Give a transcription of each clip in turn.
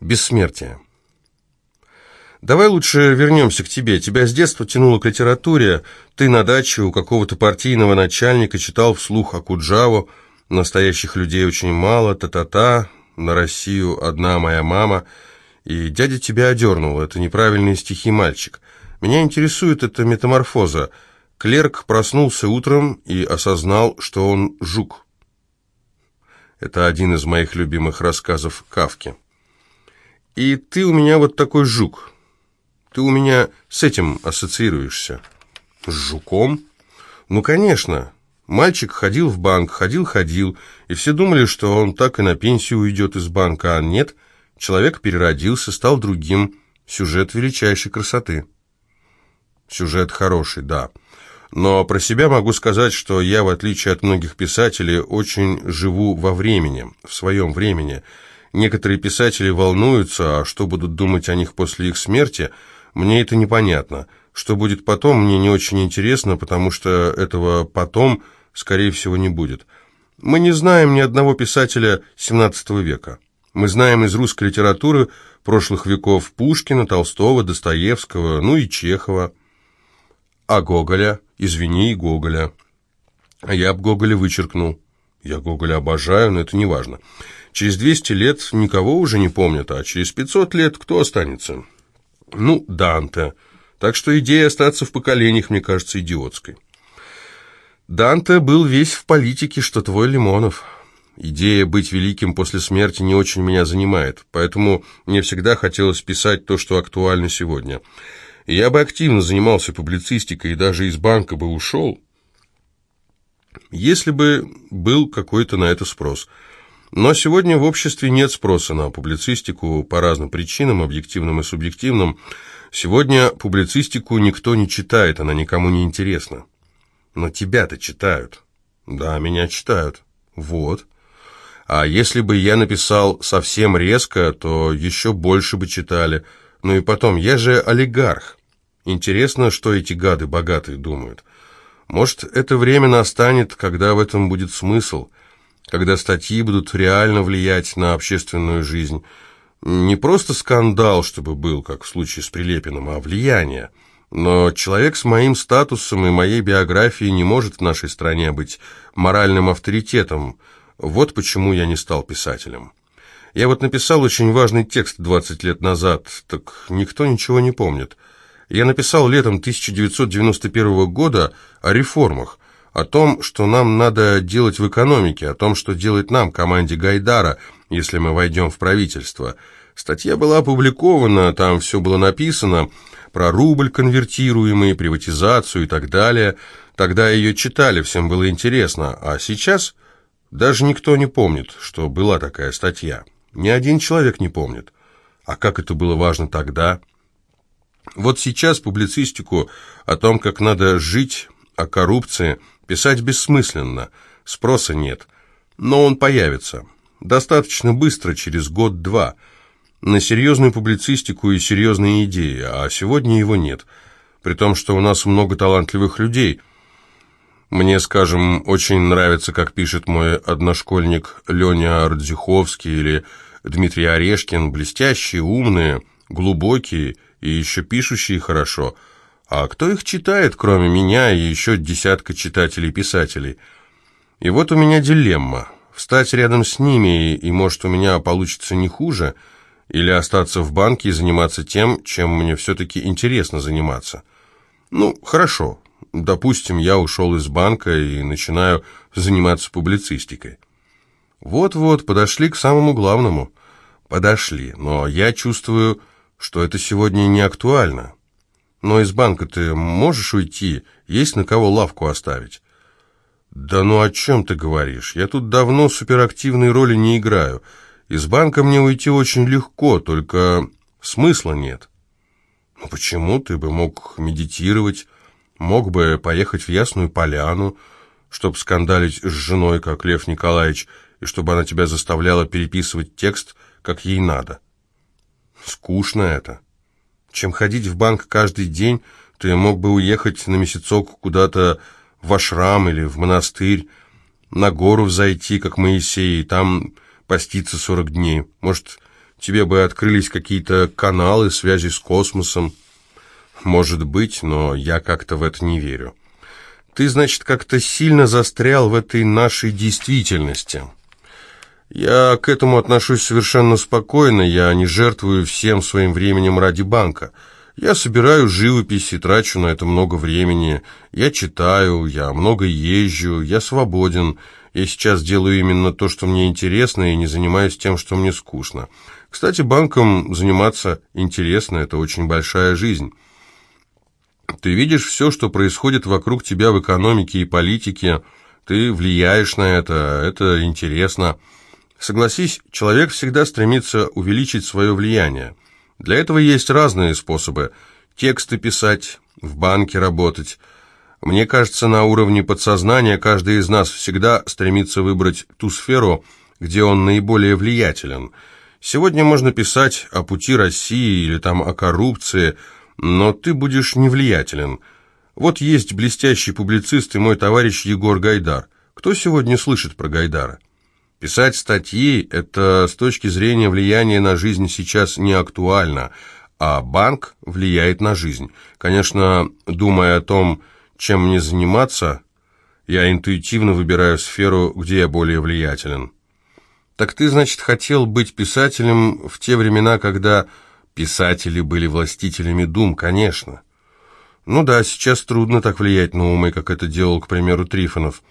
Бессмертие. Давай лучше вернемся к тебе. Тебя с детства тянуло к литературе. Ты на даче у какого-то партийного начальника читал вслух Акуджаву. Настоящих людей очень мало. Та-та-та. На Россию одна моя мама. И дядя тебя одернул. Это неправильные стихи, мальчик. Меня интересует эта метаморфоза. Клерк проснулся утром и осознал, что он жук. Это один из моих любимых рассказов Кавки. И ты у меня вот такой жук. Ты у меня с этим ассоциируешься. С жуком? Ну, конечно. Мальчик ходил в банк, ходил-ходил, и все думали, что он так и на пенсию уйдет из банка, а нет. Человек переродился, стал другим. Сюжет величайшей красоты. Сюжет хороший, да. Но про себя могу сказать, что я, в отличие от многих писателей, очень живу во времени, в своем времени. Некоторые писатели волнуются, а что будут думать о них после их смерти – мне это непонятно. Что будет потом, мне не очень интересно, потому что этого потом, скорее всего, не будет. Мы не знаем ни одного писателя XVII века. Мы знаем из русской литературы прошлых веков Пушкина, Толстого, Достоевского, ну и Чехова. А Гоголя? Извини, Гоголя. А я б Гоголя вычеркнул. Я Гоголя обожаю, но это не важно. Через 200 лет никого уже не помнят, а через 500 лет кто останется? Ну, Данте. Так что идея остаться в поколениях, мне кажется, идиотской. Данте был весь в политике, что твой Лимонов. Идея быть великим после смерти не очень меня занимает, поэтому мне всегда хотелось писать то, что актуально сегодня. я бы активно занимался публицистикой и даже из банка бы ушел, если бы был какой-то на это спрос – но сегодня в обществе нет спроса на публицистику по разным причинам, объективным и субъективным. Сегодня публицистику никто не читает, она никому не интересна. Но тебя-то читают. Да, меня читают. Вот. А если бы я написал совсем резко, то еще больше бы читали. Ну и потом, я же олигарх. Интересно, что эти гады богатые думают. Может, это время настанет, когда в этом будет смысл – когда статьи будут реально влиять на общественную жизнь. Не просто скандал, чтобы был, как в случае с Прилепиным, а влияние. Но человек с моим статусом и моей биографией не может в нашей стране быть моральным авторитетом. Вот почему я не стал писателем. Я вот написал очень важный текст 20 лет назад, так никто ничего не помнит. Я написал летом 1991 года о реформах, о том, что нам надо делать в экономике, о том, что делать нам, команде Гайдара, если мы войдем в правительство. Статья была опубликована, там все было написано про рубль конвертируемый, приватизацию и так далее. Тогда ее читали, всем было интересно, а сейчас даже никто не помнит, что была такая статья. Ни один человек не помнит. А как это было важно тогда? Вот сейчас публицистику о том, как надо жить, о коррупции – Писать бессмысленно, спроса нет, но он появится. Достаточно быстро, через год-два. На серьезную публицистику и серьезные идеи, а сегодня его нет. При том, что у нас много талантливых людей. Мне, скажем, очень нравится, как пишет мой одношкольник Леня Ардзюховский или Дмитрий Орешкин, блестящие, умные, глубокие и еще пишущие хорошо – а кто их читает, кроме меня и еще десятка читателей-писателей? И вот у меня дилемма. Встать рядом с ними, и, может, у меня получится не хуже, или остаться в банке и заниматься тем, чем мне все-таки интересно заниматься. Ну, хорошо. Допустим, я ушел из банка и начинаю заниматься публицистикой. Вот-вот, подошли к самому главному. Подошли, но я чувствую, что это сегодня не актуально. Но из банка ты можешь уйти? Есть на кого лавку оставить?» «Да ну о чем ты говоришь? Я тут давно суперактивной роли не играю. Из банка мне уйти очень легко, только смысла нет». «Ну почему? Ты бы мог медитировать, мог бы поехать в Ясную Поляну, чтобы скандалить с женой, как Лев Николаевич, и чтобы она тебя заставляла переписывать текст, как ей надо. Скучно это» чем ходить в банк каждый день, ты мог бы уехать на месяцок куда-то в ашрам или в монастырь, на гору взойти, как Моисей, и там поститься сорок дней. Может, тебе бы открылись какие-то каналы, связи с космосом. Может быть, но я как-то в это не верю. Ты, значит, как-то сильно застрял в этой нашей действительности. Я к этому отношусь совершенно спокойно, я не жертвую всем своим временем ради банка. Я собираю живопись и трачу на это много времени. Я читаю, я много езжу, я свободен. Я сейчас делаю именно то, что мне интересно, и не занимаюсь тем, что мне скучно. Кстати, банком заниматься интересно, это очень большая жизнь. Ты видишь все, что происходит вокруг тебя в экономике и политике, ты влияешь на это, это интересно. Согласись, человек всегда стремится увеличить свое влияние. Для этого есть разные способы. Тексты писать, в банке работать. Мне кажется, на уровне подсознания каждый из нас всегда стремится выбрать ту сферу, где он наиболее влиятелен. Сегодня можно писать о пути России или там о коррупции, но ты будешь невлиятелен. Вот есть блестящий публицист и мой товарищ Егор Гайдар. Кто сегодня слышит про Гайдара? Писать статьи – это с точки зрения влияния на жизнь сейчас не актуально, а банк влияет на жизнь. Конечно, думая о том, чем мне заниматься, я интуитивно выбираю сферу, где я более влиятелен. Так ты, значит, хотел быть писателем в те времена, когда писатели были властителями дум, конечно. Ну да, сейчас трудно так влиять на умы, как это делал, к примеру, Трифонов.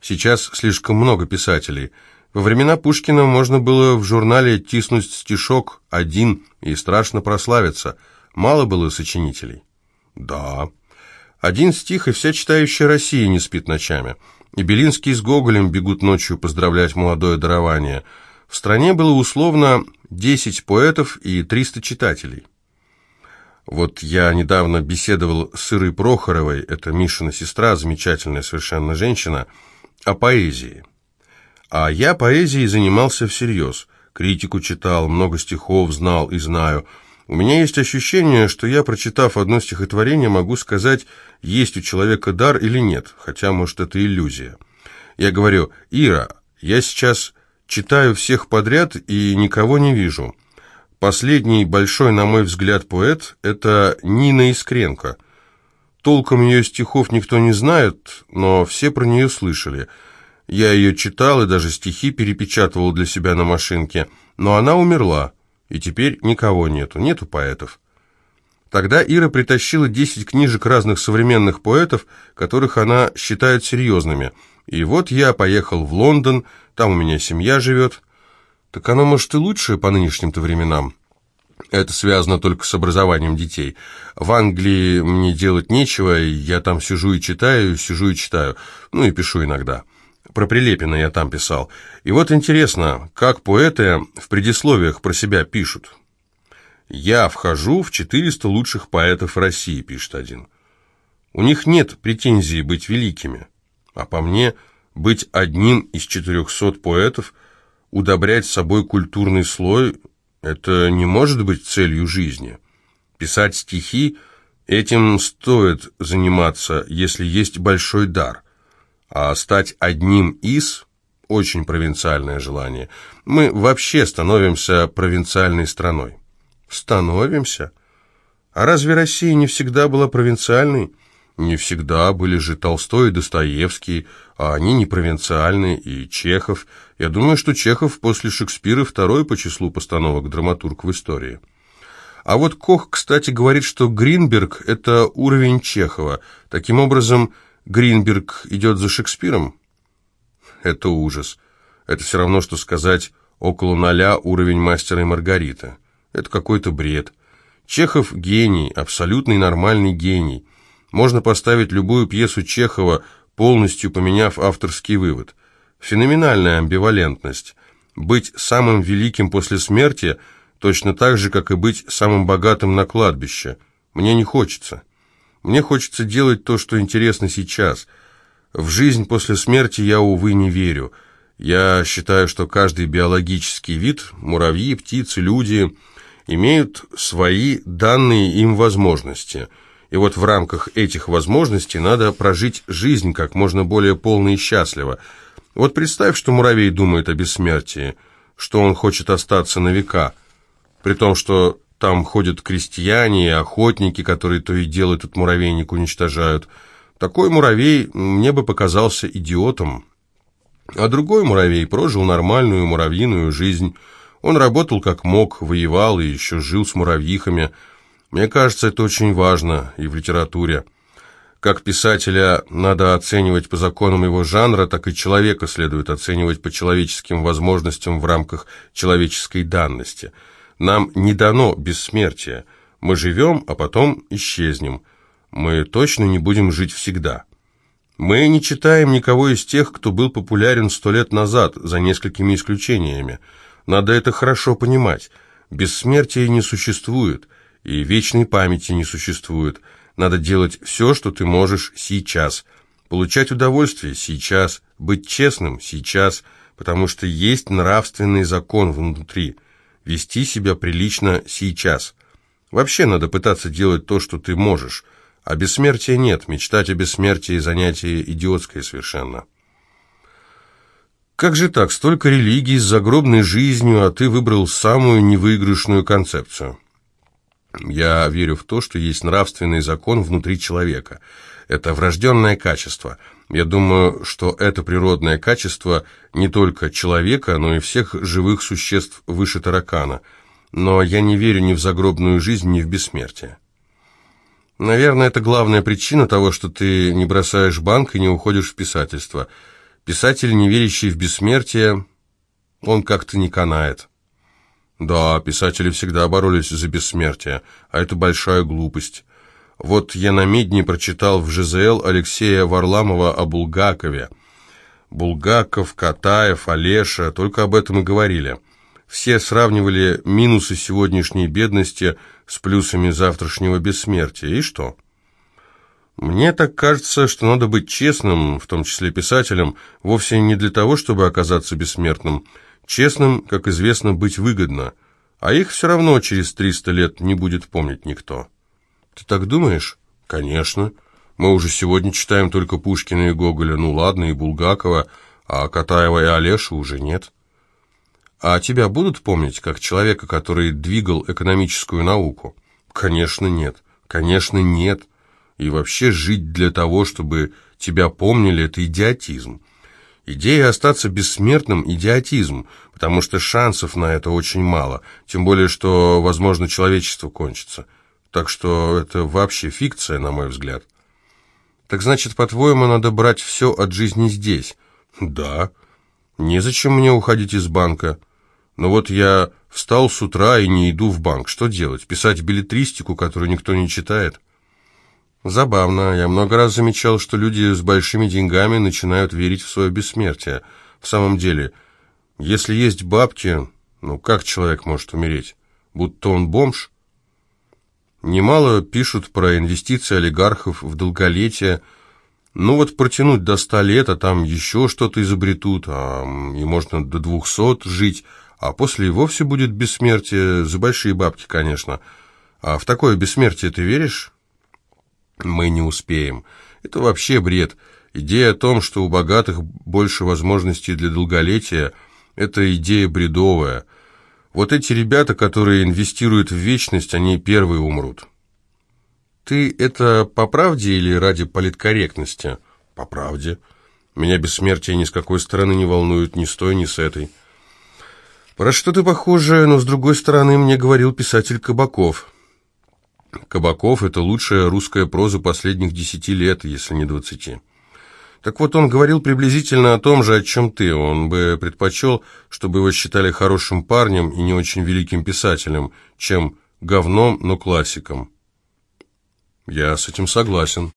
Сейчас слишком много писателей – во времена Пушкина можно было в журнале тиснуть стишок один и страшно прославиться. Мало было сочинителей. Да. Один стих, и вся читающая Россия не спит ночами. И Белинский с Гоголем бегут ночью поздравлять молодое дарование. В стране было условно 10 поэтов и 300 читателей. Вот я недавно беседовал с Ирой Прохоровой, это Мишина сестра, замечательная совершенно женщина, о поэзии. А я поэзией занимался всерьез. Критику читал, много стихов знал и знаю. У меня есть ощущение, что я, прочитав одно стихотворение, могу сказать, есть у человека дар или нет, хотя, может, это иллюзия. Я говорю, Ира, я сейчас читаю всех подряд и никого не вижу. Последний большой, на мой взгляд, поэт – это Нина Искренко. Толком ее стихов никто не знает, но все про нее слышали – я ее читал и даже стихи перепечатывал для себя на машинке, но она умерла, и теперь никого нету, нету поэтов. Тогда Ира притащила 10 книжек разных современных поэтов, которых она считает серьезными. И вот я поехал в Лондон, там у меня семья живет. Так оно, может, и лучше по нынешним-то временам. Это связано только с образованием детей. В Англии мне делать нечего, я там сижу и читаю, сижу и читаю, ну и пишу иногда. Про Прилепина я там писал. И вот интересно, как поэты в предисловиях про себя пишут. «Я вхожу в 400 лучших поэтов России», — пишет один. У них нет претензий быть великими, а по мне, быть одним из 400 поэтов, удобрять собой культурный слой — это не может быть целью жизни. Писать стихи — этим стоит заниматься, если есть большой дар — а стать одним из – очень провинциальное желание. Мы вообще становимся провинциальной страной. Становимся? А разве Россия не всегда была провинциальной? Не всегда были же Толстой и Достоевский, а они не провинциальные, и Чехов. Я думаю, что Чехов после Шекспира второй по числу постановок драматург в истории. А вот Кох, кстати, говорит, что Гринберг – это уровень Чехова. Таким образом, Гринберг идет за Шекспиром? Это ужас. Это все равно, что сказать около ноля уровень мастера и Маргарита. Это какой-то бред. Чехов гений, абсолютный нормальный гений. Можно поставить любую пьесу Чехова, полностью поменяв авторский вывод. Феноменальная амбивалентность. Быть самым великим после смерти точно так же, как и быть самым богатым на кладбище. Мне не хочется. Мне хочется делать то, что интересно сейчас. В жизнь после смерти я, увы, не верю. Я считаю, что каждый биологический вид, муравьи, птицы, люди, имеют свои данные им возможности. И вот в рамках этих возможностей надо прожить жизнь как можно более полно и счастливо. Вот представь, что муравей думает о бессмертии, что он хочет остаться на века. при том, что там ходят крестьяне и охотники, которые то и дело этот муравейник уничтожают. Такой муравей мне бы показался идиотом. А другой муравей прожил нормальную муравьиную жизнь. Он работал как мог, воевал и еще жил с муравьихами. Мне кажется, это очень важно и в литературе. Как писателя надо оценивать по законам его жанра, так и человека следует оценивать по человеческим возможностям в рамках человеческой данности. Нам не дано бессмертие. Мы живем, а потом исчезнем. Мы точно не будем жить всегда. Мы не читаем никого из тех, кто был популярен сто лет назад, за несколькими исключениями. Надо это хорошо понимать. Бессмертия не существует, и вечной памяти не существует – надо делать все, что ты можешь сейчас. Получать удовольствие сейчас, быть честным сейчас, потому что есть нравственный закон внутри. Вести себя прилично сейчас. Вообще надо пытаться делать то, что ты можешь. А бессмертия нет, мечтать о бессмертии – занятие идиотское совершенно. Как же так, столько религий с загробной жизнью, а ты выбрал самую невыигрышную концепцию? Я верю в то, что есть нравственный закон внутри человека. Это врожденное качество. Я думаю, что это природное качество не только человека, но и всех живых существ выше таракана. Но я не верю ни в загробную жизнь, ни в бессмертие. Наверное, это главная причина того, что ты не бросаешь банк и не уходишь в писательство. Писатель, не верящий в бессмертие, он как-то не канает. Да, писатели всегда боролись за бессмертие, а это большая глупость. Вот я на Медне прочитал в ЖЗЛ Алексея Варламова о Булгакове. Булгаков, Катаев, Олеша только об этом и говорили. Все сравнивали минусы сегодняшней бедности с плюсами завтрашнего бессмертия. И что? Мне так кажется, что надо быть честным, в том числе писателем, вовсе не для того, чтобы оказаться бессмертным – Честным, как известно, быть выгодно, а их все равно через 300 лет не будет помнить никто. Ты так думаешь? Конечно. Мы уже сегодня читаем только Пушкина и Гоголя, ну ладно, и Булгакова, а Катаева и Олеша уже нет. А тебя будут помнить как человека, который двигал экономическую науку? Конечно, нет. Конечно, нет. И вообще жить для того, чтобы тебя помнили, это идиотизм. Идея остаться бессмертным – идиотизм, потому что шансов на это очень мало, тем более, что, возможно, человечество кончится. Так что это вообще фикция, на мой взгляд. Так значит, по-твоему, надо брать все от жизни здесь? Да. Незачем мне уходить из банка. Но вот я встал с утра и не иду в банк. Что делать? Писать билетристику, которую никто не читает? Забавно. Я много раз замечал, что люди с большими деньгами начинают верить в свое бессмертие. В самом деле, если есть бабки, ну как человек может умереть? Будто он бомж? Немало пишут про инвестиции олигархов в долголетие. Ну вот протянуть до ста лет, а там еще что-то изобретут, а, и можно до двухсот жить, а после и вовсе будет бессмертие, за большие бабки, конечно. А в такое бессмертие ты веришь? мы не успеем. Это вообще бред. Идея о том, что у богатых больше возможностей для долголетия, это идея бредовая. Вот эти ребята, которые инвестируют в вечность, они первые умрут. Ты это по правде или ради политкорректности? По правде. Меня бессмертие ни с какой стороны не волнует, ни с той, ни с этой. Про что ты похоже, но с другой стороны мне говорил писатель Кабаков. Кабаков – это лучшая русская проза последних десяти лет, если не двадцати. Так вот, он говорил приблизительно о том же, о чем ты. Он бы предпочел, чтобы его считали хорошим парнем и не очень великим писателем, чем говном, но классиком. Я с этим согласен.